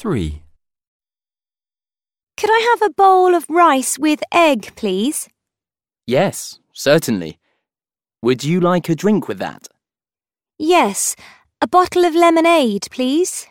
3. Could I have a bowl of rice with egg, please? Yes, certainly. Would you like a drink with that? Yes, a bottle of lemonade, please.